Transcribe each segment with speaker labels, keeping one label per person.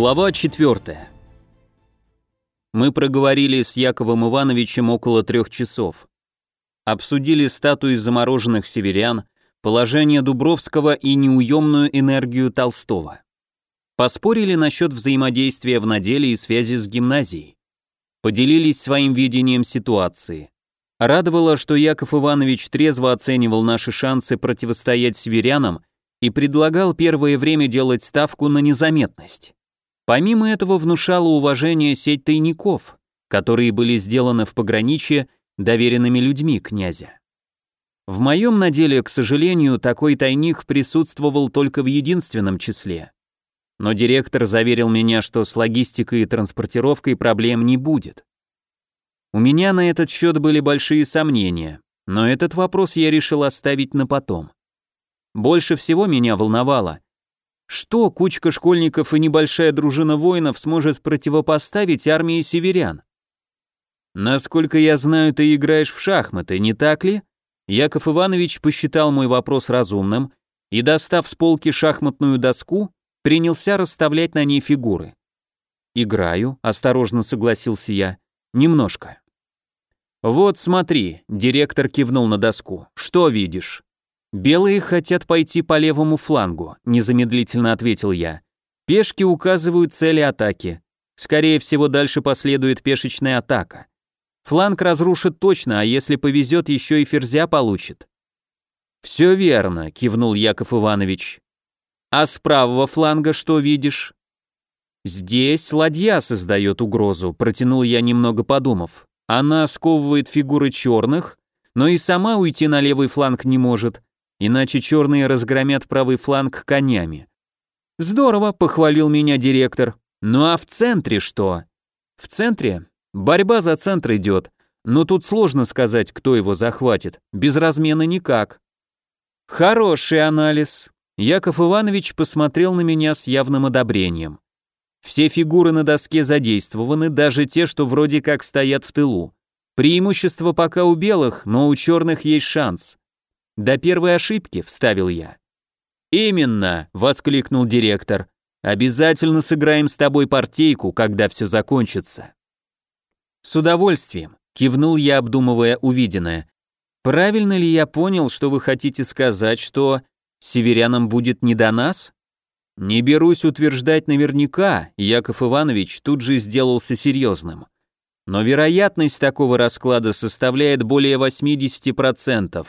Speaker 1: Глава 4. Мы проговорили с Яковом Ивановичем около трех часов. Обсудили статуи замороженных северян, положение Дубровского и неуемную энергию Толстого. Поспорили насчет взаимодействия в наделе и связи с гимназией. Поделились своим видением ситуации. Радовало, что Яков Иванович трезво оценивал наши шансы противостоять северянам и предлагал первое время делать ставку на незаметность. Помимо этого внушало уважение сеть тайников, которые были сделаны в пограничье доверенными людьми князя. В моем наделе, к сожалению, такой тайник присутствовал только в единственном числе. Но директор заверил меня, что с логистикой и транспортировкой проблем не будет. У меня на этот счет были большие сомнения, но этот вопрос я решил оставить на потом. Больше всего меня волновало, что кучка школьников и небольшая дружина воинов сможет противопоставить армии северян? Насколько я знаю, ты играешь в шахматы, не так ли? Яков Иванович посчитал мой вопрос разумным и, достав с полки шахматную доску, принялся расставлять на ней фигуры. «Играю», — осторожно согласился я, — «немножко». «Вот смотри», — директор кивнул на доску, — «что видишь?» «Белые хотят пойти по левому флангу», — незамедлительно ответил я. «Пешки указывают цели атаки. Скорее всего, дальше последует пешечная атака. Фланг разрушит точно, а если повезет, еще и ферзя получит». «Все верно», — кивнул Яков Иванович. «А с правого фланга что видишь?» «Здесь ладья создает угрозу», — протянул я немного подумав. «Она сковывает фигуры черных, но и сама уйти на левый фланг не может, иначе черные разгромят правый фланг конями. Здорово, похвалил меня директор. Ну а в центре что? В центре борьба за центр идет, но тут сложно сказать, кто его захватит. Без размена никак. Хороший анализ. Яков Иванович посмотрел на меня с явным одобрением. Все фигуры на доске задействованы, даже те, что вроде как стоят в тылу. Преимущество пока у белых, но у черных есть шанс. До первой ошибки, вставил я. Именно, воскликнул директор. Обязательно сыграем с тобой партийку, когда все закончится. С удовольствием, кивнул я, обдумывая увиденное. Правильно ли я понял, что вы хотите сказать, что северянам будет не до нас? Не берусь утверждать наверняка, Яков Иванович тут же сделался серьезным. Но вероятность такого расклада составляет более 80%.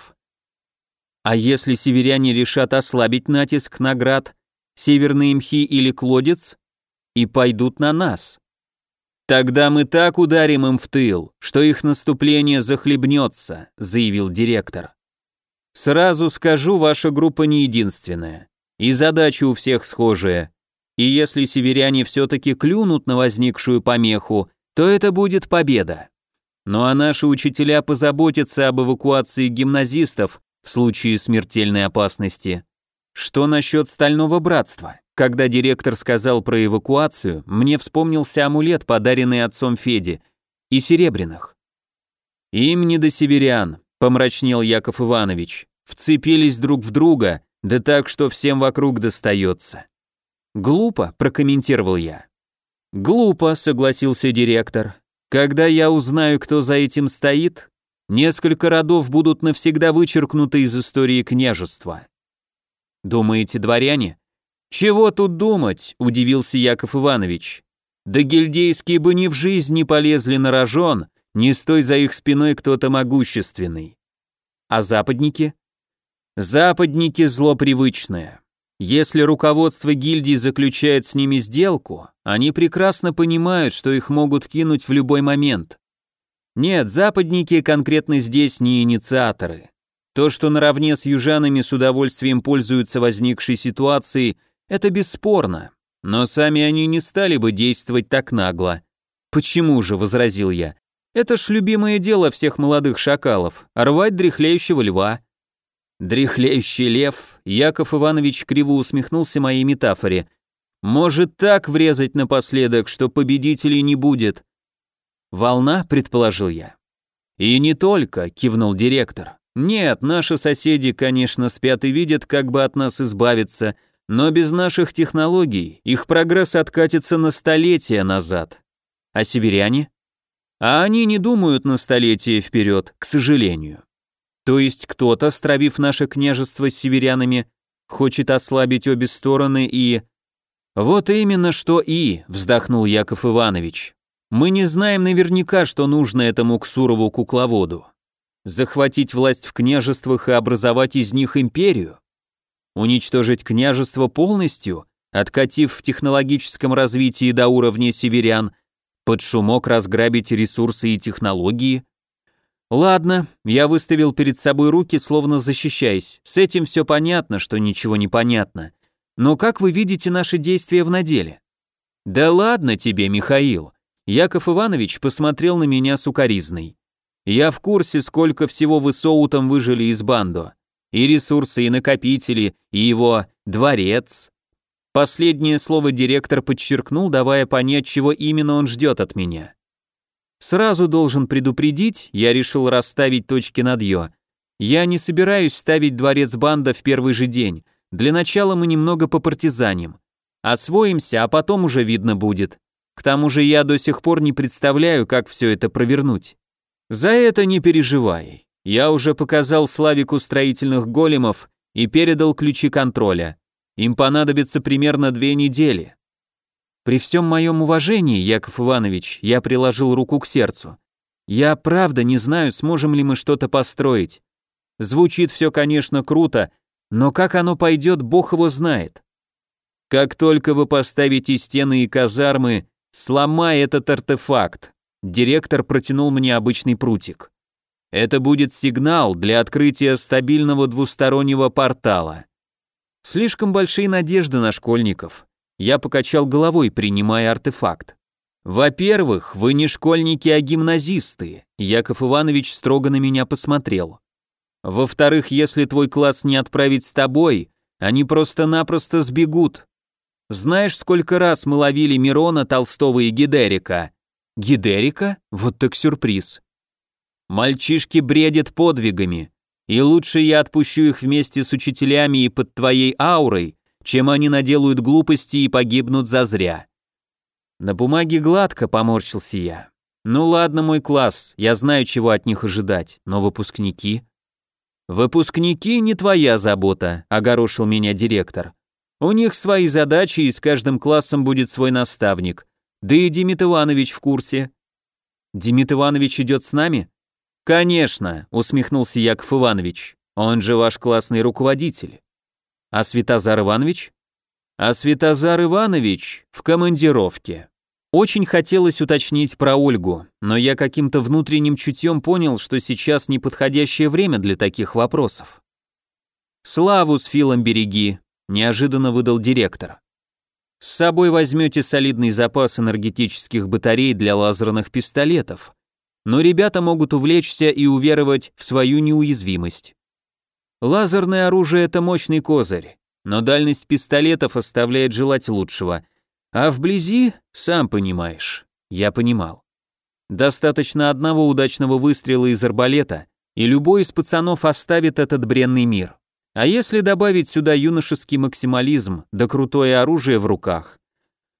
Speaker 1: А если северяне решат ослабить натиск наград, северные мхи или клодец, и пойдут на нас? Тогда мы так ударим им в тыл, что их наступление захлебнется, заявил директор. Сразу скажу, ваша группа не единственная. И задача у всех схожая. И если северяне все-таки клюнут на возникшую помеху, то это будет победа. Ну а наши учителя позаботятся об эвакуации гимназистов в случае смертельной опасности. Что насчет стального братства? Когда директор сказал про эвакуацию, мне вспомнился амулет, подаренный отцом Феди, и серебряных. Им не до северян, помрачнел Яков Иванович. Вцепились друг в друга, да так, что всем вокруг достается. Глупо, прокомментировал я. Глупо, согласился директор. Когда я узнаю, кто за этим стоит, Несколько родов будут навсегда вычеркнуты из истории княжества. Думаете, дворяне? Чего тут думать, удивился Яков Иванович. Да гильдейские бы ни в жизнь не полезли на рожон, не стой за их спиной кто-то могущественный. А западники? Западники зло привычное. Если руководство гильдии заключает с ними сделку, они прекрасно понимают, что их могут кинуть в любой момент. Нет, западники конкретно здесь не инициаторы. То, что наравне с южанами с удовольствием пользуются возникшей ситуацией, это бесспорно. Но сами они не стали бы действовать так нагло. «Почему же?» — возразил я. «Это ж любимое дело всех молодых шакалов — рвать дряхлеющего льва». «Дряхлеющий лев», — Яков Иванович криво усмехнулся моей метафоре, «может так врезать напоследок, что победителей не будет, «Волна», — предположил я. «И не только», — кивнул директор. «Нет, наши соседи, конечно, спят и видят, как бы от нас избавиться, Но без наших технологий их прогресс откатится на столетия назад. А северяне? А они не думают на столетия вперед, к сожалению. То есть кто-то, стравив наше княжество с северянами, хочет ослабить обе стороны и... Вот именно что и, вздохнул Яков Иванович. Мы не знаем наверняка, что нужно этому Ксурову кукловоду. Захватить власть в княжествах и образовать из них империю? Уничтожить княжество полностью, откатив в технологическом развитии до уровня северян, под шумок разграбить ресурсы и технологии? Ладно, я выставил перед собой руки, словно защищаясь. С этим все понятно, что ничего не понятно. Но как вы видите наши действия в наделе? Да ладно тебе, Михаил. Яков Иванович посмотрел на меня сукоризной. Я в курсе, сколько всего вы соутом выжили из бандо. И ресурсы, и накопители, и его дворец. Последнее слово директор подчеркнул, давая понять, чего именно он ждет от меня. Сразу должен предупредить, я решил расставить точки над «ё». Я не собираюсь ставить дворец банда в первый же день. Для начала мы немного попартизаним. Освоимся, а потом уже видно будет. К тому же я до сих пор не представляю, как все это провернуть. За это не переживай. Я уже показал Славику строительных големов и передал ключи контроля. Им понадобится примерно две недели. При всем моем уважении, Яков Иванович, я приложил руку к сердцу. Я правда не знаю, сможем ли мы что-то построить. Звучит все, конечно, круто, но как оно пойдет, бог его знает. Как только вы поставите стены и казармы, сломай этот артефакт. Директор протянул мне обычный прутик. Это будет сигнал для открытия стабильного двустороннего портала. Слишком большие надежды на школьников. Я покачал головой, принимая артефакт. Во-первых, вы не школьники, а гимназисты. Яков Иванович строго на меня посмотрел. Во-вторых, если твой класс не отправить с тобой, они просто-напросто сбегут. Знаешь, сколько раз мы ловили Мирона, Толстого и Гидерика? Гидерика? Вот так сюрприз. Мальчишки бредят подвигами, и лучше я отпущу их вместе с учителями и под твоей аурой, чем они наделают глупости и погибнут зазря. На бумаге гладко поморщился я. Ну ладно, мой класс, я знаю, чего от них ожидать, но выпускники... Выпускники не твоя забота, огорошил меня директор. У них свои задачи, и с каждым классом будет свой наставник. Да и Демид Иванович в курсе. Демид Иванович идет с нами? Конечно, усмехнулся Яков Иванович. Он же ваш классный руководитель. А Светозар Иванович? А Светозар Иванович в командировке. Очень хотелось уточнить про Ольгу, но я каким-то внутренним чутьем понял, что сейчас неподходящее время для таких вопросов. «Славу с Филом береги», — неожиданно выдал директор. «С собой возьмете солидный запас энергетических батарей для лазерных пистолетов, но ребята могут увлечься и уверовать в свою неуязвимость. Лазерное оружие – это мощный козырь, но дальность пистолетов оставляет желать лучшего. А вблизи, сам понимаешь, я понимал. Достаточно одного удачного выстрела из арбалета, и любой из пацанов оставит этот бренный мир. А если добавить сюда юношеский максимализм, да крутое оружие в руках,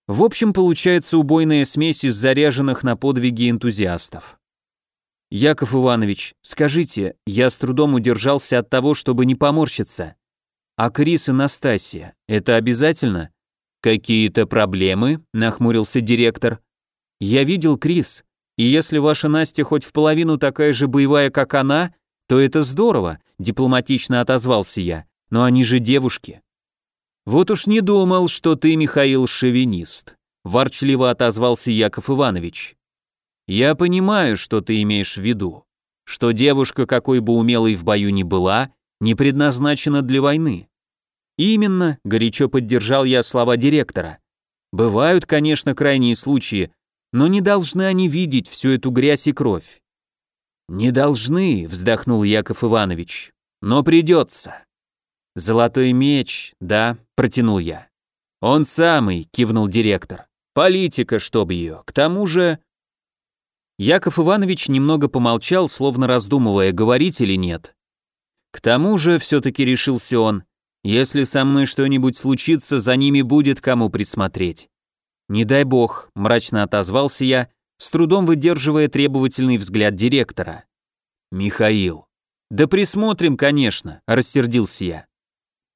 Speaker 1: в общем, получается убойная смесь из заряженных на подвиги энтузиастов. «Яков Иванович, скажите, я с трудом удержался от того, чтобы не поморщиться. А Крис и Настасья, это обязательно?» «Какие-то проблемы?» – нахмурился директор. «Я видел Крис, и если ваша Настя хоть в половину такая же боевая, как она, то это здорово», – дипломатично отозвался я. «Но они же девушки». «Вот уж не думал, что ты, Михаил, шовинист», – ворчливо отозвался Яков Иванович. Я понимаю, что ты имеешь в виду, что девушка, какой бы умелой в бою ни была, не предназначена для войны. Именно, горячо поддержал я слова директора. Бывают, конечно, крайние случаи, но не должны они видеть всю эту грязь и кровь. Не должны, вздохнул Яков Иванович, но придется. Золотой меч, да, протянул я. Он самый, кивнул директор. Политика, чтоб ее. К тому же, Яков Иванович немного помолчал, словно раздумывая, говорить или нет. К тому же, все-таки решился он, Если со мной что-нибудь случится, за ними будет кому присмотреть. Не дай бог, мрачно отозвался я, с трудом выдерживая требовательный взгляд директора. Михаил. Да присмотрим, конечно, рассердился я.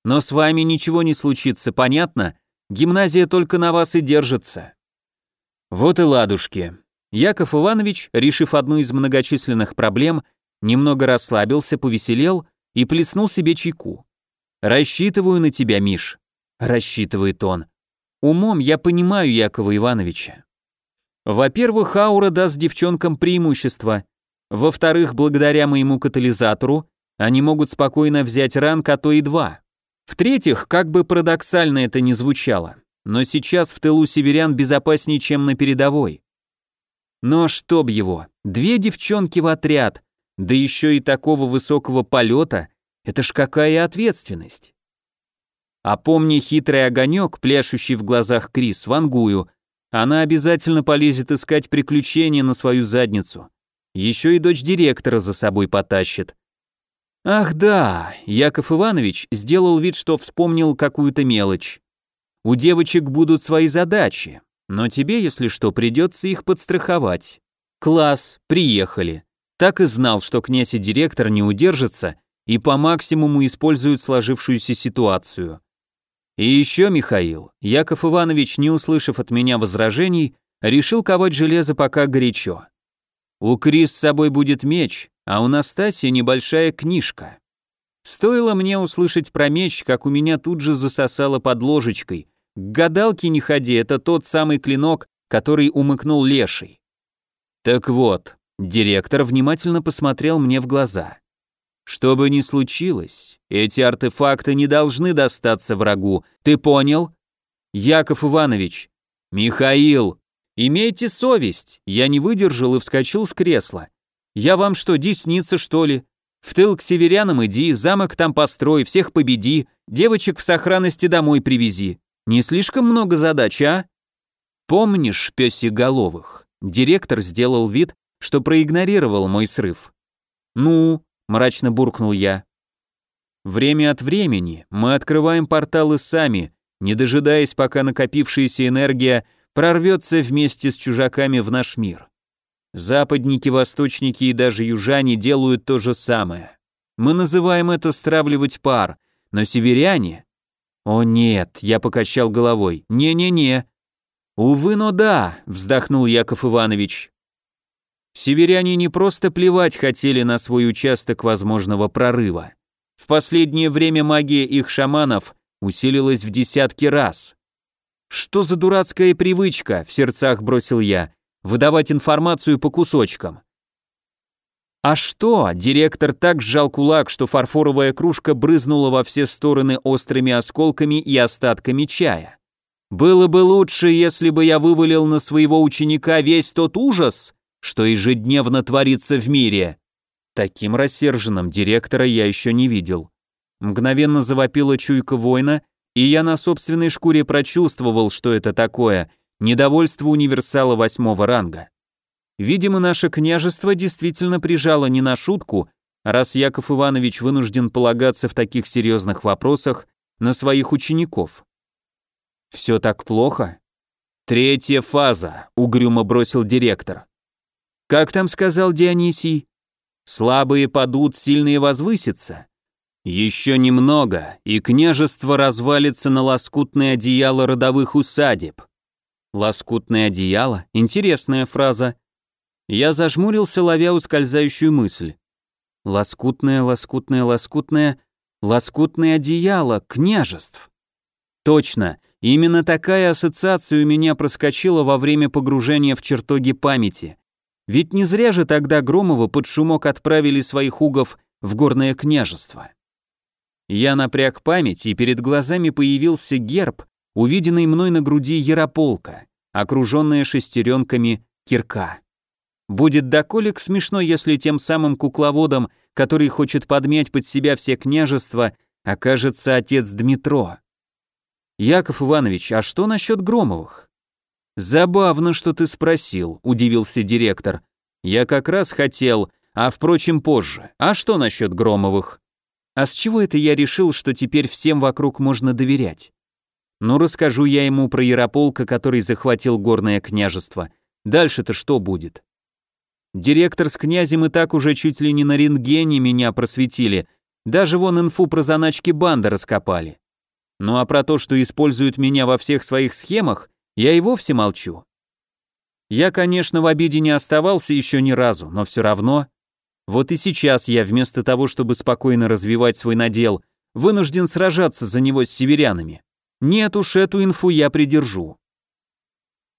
Speaker 1: Но с вами ничего не случится, понятно? Гимназия только на вас и держится. Вот и ладушки. Яков Иванович, решив одну из многочисленных проблем, немного расслабился, повеселел и плеснул себе чайку. «Рассчитываю на тебя, Миш», — рассчитывает он. «Умом я понимаю Якова Ивановича. Во-первых, аура даст девчонкам преимущество. Во-вторых, благодаря моему катализатору, они могут спокойно взять ранг, а то и два. В-третьих, как бы парадоксально это ни звучало, но сейчас в тылу северян безопаснее, чем на передовой. Но чтоб его, две девчонки в отряд, да еще и такого высокого полета, это ж какая ответственность. А помни хитрый огонек, пляшущий в глазах Крис, вангую, она обязательно полезет искать приключения на свою задницу. Еще и дочь директора за собой потащит. Ах да, Яков Иванович сделал вид, что вспомнил какую-то мелочь. У девочек будут свои задачи, но тебе, если что, придется их подстраховать. Класс, приехали. Так и знал, что князь и директор не удержатся и по максимуму используют сложившуюся ситуацию. И еще Михаил, Яков Иванович, не услышав от меня возражений, решил ковать железо пока горячо. У Крис с собой будет меч, а у Настасьи небольшая книжка. Стоило мне услышать про меч, как у меня тут же засосало под ложечкой. К гадалке не ходи, это тот самый клинок, который умыкнул леший. Так вот, директор внимательно посмотрел мне в глаза. Что бы ни случилось, эти артефакты не должны достаться врагу, ты понял? Яков Иванович, Михаил, имейте совесть, я не выдержал и вскочил с кресла. Я вам что, десница, что ли? В тыл к северянам иди, замок там построй, всех победи, девочек в сохранности домой привези. Не слишком много задач, а? Помнишь, пёсеголовых? Директор сделал вид, что проигнорировал мой срыв. Ну, мрачно буркнул я. Время от времени мы открываем порталы сами, не дожидаясь, пока накопившаяся энергия прорвется вместе с чужаками в наш мир. Западники, восточники и даже южане делают то же самое. Мы называем это стравливать пар, но северяне «О нет», — я покачал головой, «не-не-не». «Увы, но да», — вздохнул Яков Иванович. Северяне не просто плевать хотели на свой участок возможного прорыва. В последнее время магия их шаманов усилилась в десятки раз. «Что за дурацкая привычка?» — в сердцах бросил я. «Выдавать информацию по кусочкам». А что? Директор так сжал кулак, что фарфоровая кружка брызнула во все стороны острыми осколками и остатками чая. Было бы лучше, если бы я вывалил на своего ученика весь тот ужас, что ежедневно творится в мире. Таким рассерженным директора я еще не видел. Мгновенно завопила чуйка воина, и я на собственной шкуре прочувствовал, что это такое, недовольство универсала восьмого ранга. Видимо, наше княжество действительно прижало не на шутку, раз Яков Иванович вынужден полагаться в таких серьезных вопросах на своих учеников. Все так плохо? Третья фаза, угрюмо бросил директор. Как там сказал Дионисий? Слабые падут, сильные возвысятся. Еще немного, и княжество развалится на лоскутное одеяло родовых усадеб. Лоскутное одеяло? Интересная фраза. Я зажмурился, ловя ускользающую мысль. Лоскутное, лоскутное, лоскутное, лоскутное одеяло, княжеств. Точно, именно такая ассоциация у меня проскочила во время погружения в чертоги памяти. Ведь не зря же тогда Громова под шумок отправили своих угов в горное княжество. Я напряг память, и перед глазами появился герб, увиденный мной на груди Ярополка, окруженная шестеренками кирка. Будет доколик смешно, если тем самым кукловодом, который хочет подмять под себя все княжества, окажется отец Дмитро. Яков Иванович, а что насчет Громовых? Забавно, что ты спросил, удивился директор. Я как раз хотел, а впрочем позже. А что насчет Громовых? А с чего это я решил, что теперь всем вокруг можно доверять? Ну, расскажу я ему про Ярополка, который захватил горное княжество. Дальше-то что будет? Директор с князем и так уже чуть ли не на рентгене меня просветили, даже вон инфу про заначки банды раскопали. Ну а про то, что используют меня во всех своих схемах, я и вовсе молчу. Я, конечно, в обиде не оставался еще ни разу, но все равно. Вот и сейчас я вместо того, чтобы спокойно развивать свой надел, вынужден сражаться за него с северянами. Нет уж, эту инфу я придержу.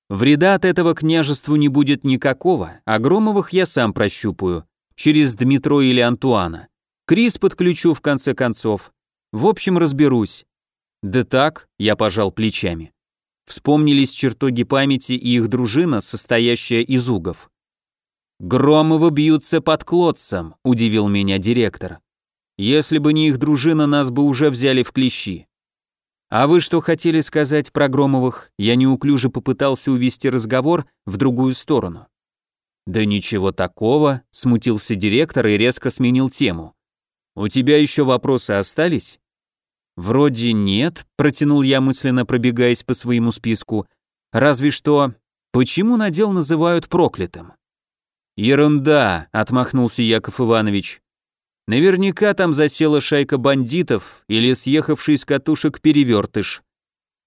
Speaker 1: Вреда от этого княжеству не будет никакого, а Громовых я сам прощупаю, через Дмитро или Антуана. Крис подключу в конце концов. В общем, разберусь. Да так, я пожал плечами. Вспомнились чертоги памяти и их дружина, состоящая из угов. «Громовы бьются под Клодцем», — удивил меня директор. «Если бы не их дружина, нас бы уже взяли в клещи». «А вы что хотели сказать про Громовых?» Я неуклюже попытался увести разговор в другую сторону. «Да ничего такого», — смутился директор и резко сменил тему. «У тебя еще вопросы остались?» «Вроде нет», — протянул я мысленно, пробегаясь по своему списку. «Разве что... Почему надел называют проклятым?» «Ерунда», — отмахнулся Яков Иванович. «Наверняка там засела шайка бандитов или съехавший с катушек перевертыш».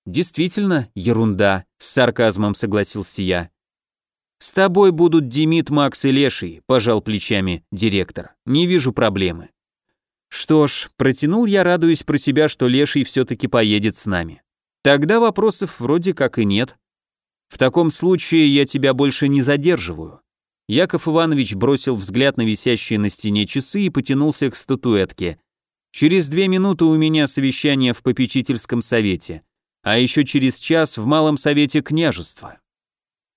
Speaker 1: «Действительно, ерунда», — с сарказмом согласился я. «С тобой будут Демид, Макс и Леший», — пожал плечами директор. «Не вижу проблемы». Что ж, протянул я, радуясь про себя, что Леший все-таки поедет с нами. Тогда вопросов вроде как и нет. В таком случае я тебя больше не задерживаю. Яков Иванович бросил взгляд на висящие на стене часы и потянулся к статуэтке. Через две минуты у меня совещание в попечительском совете, а еще через час в малом совете княжества.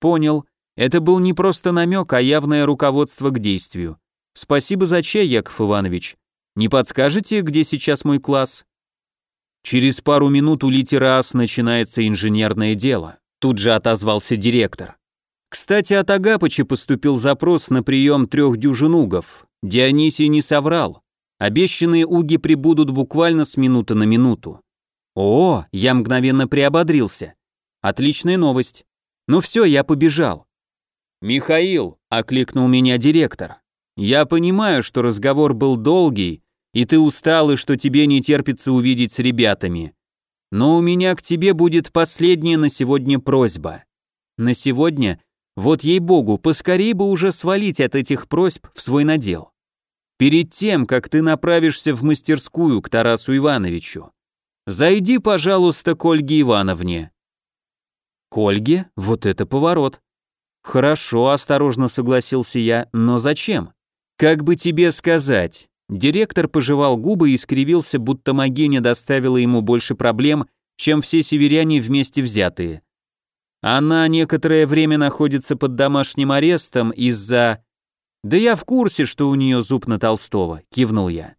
Speaker 1: Понял, это был не просто намек, а явное руководство к действию. Спасибо за чай, Яков Иванович. Не подскажете, где сейчас мой класс? Через пару минут у литерас начинается инженерное дело. Тут же отозвался директор. Кстати, от Агапыча поступил запрос на прием трех дюжин угов. Дионисий не соврал. Обещанные уги прибудут буквально с минуты на минуту. О, я мгновенно приободрился. Отличная новость. Ну все, я побежал. «Михаил», — окликнул меня директор. Я понимаю, что разговор был долгий, и ты устал, и что тебе не терпится увидеть с ребятами. Но у меня к тебе будет последняя на сегодня просьба. На сегодня, вот ей-богу, поскорей бы уже свалить от этих просьб в свой надел. Перед тем, как ты направишься в мастерскую к Тарасу Ивановичу, зайди, пожалуйста, к Ольге Ивановне. К Ольге? Вот это поворот. Хорошо, осторожно согласился я, но зачем? «Как бы тебе сказать?» Директор пожевал губы и скривился, будто Магиня доставила ему больше проблем, чем все северяне вместе взятые. Она некоторое время находится под домашним арестом из-за... «Да я в курсе, что у нее зуб на Толстого», — кивнул я.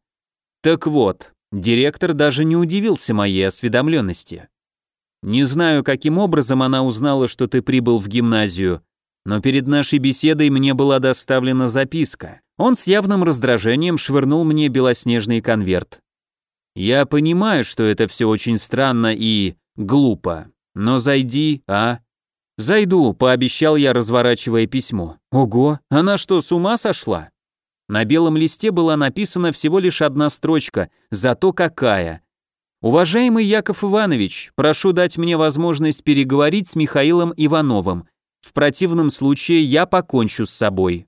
Speaker 1: «Так вот, директор даже не удивился моей осведомленности. Не знаю, каким образом она узнала, что ты прибыл в гимназию, но перед нашей беседой мне была доставлена записка. Он с явным раздражением швырнул мне белоснежный конверт. Я понимаю, что это все очень странно и глупо, но зайди, а? Зайду, пообещал я, разворачивая письмо. Ого, она что, с ума сошла? На белом листе была написана всего лишь одна строчка, зато какая. Уважаемый Яков Иванович, прошу дать мне возможность переговорить с Михаилом Ивановым. В противном случае я покончу с собой.